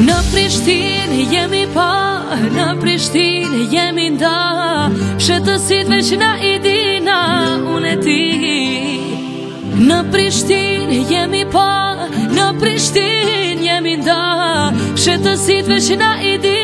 Në Prishtinë jemi pa, në Prishtinë jemi nda Shëtësit veç na i unë e ti Në Prishtinë jemi pa, në Prishtinë jemi nda Shëtësit veç na i dina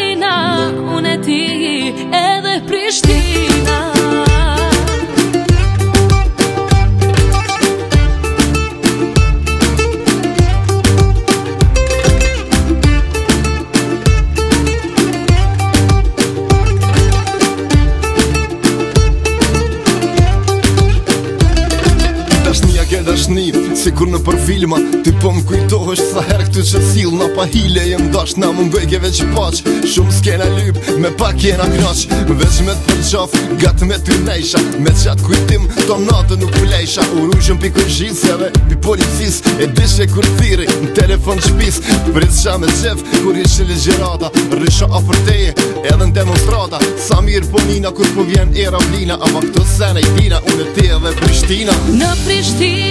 është si kur në për filma Ti po më kujtohë sa herë këtu që t'il Në pa hile jem dash në më mbëgjeve që paq Shumë s'kena lyp me pa kjena knaq Vecë me të qaf, gatë me t'u nejsha Me qatë kujtim, to natë nuk u U rujshëm pi kërgjitseve, pi policis E dishe kur thiri, në telefon qëpis Vritë qa me qef, kur ishe legjerata Rrisha a përteje, edhe në demonstrata Sa mirë po nina, kur po vjen era vlina Ama këto sene i tina, unë e ti edhe Prishtina Në Prishtina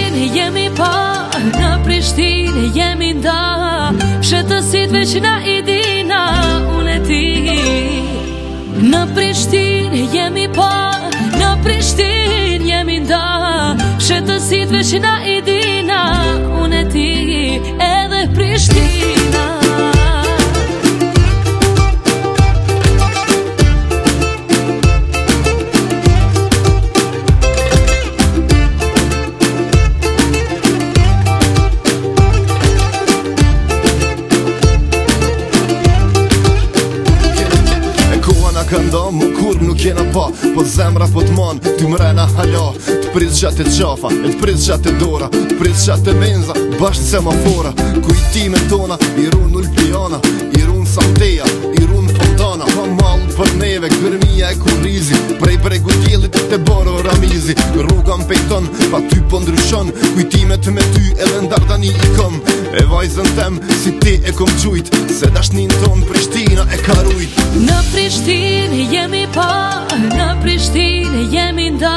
që na i dina unë e ti Në Prishtin jemi pa, në Prishtin jemi nda Shëtësit veç që i dina këndo mu kur nuk jena pa Po zemra po t'mon, ty mrena halo Të prit gjatë të qafa, e të gjatë dora Të prit gjatë menza, bashkë të semafora Kujtime tona, i run ulpiona I run santeja, i run pontana Pa malë për neve, kërmija e kurizi Prej bregu djelit të të mizi Rruga më pejton, pa ty po ndryshon Kujtimet me ty edhe ndarda i kom E vajzën tem, si ti e kom qujt Se dashnin ton, Prishtina e karujt Në Prishtin jemi pa Në Prishtin jemi nda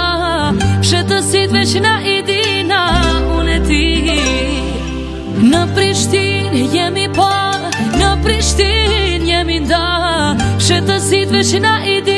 Shetësit veç na i dina Unë e ti Në Prishtin jemi pa Në Prishtin jemi nda Shetësit veç na i dina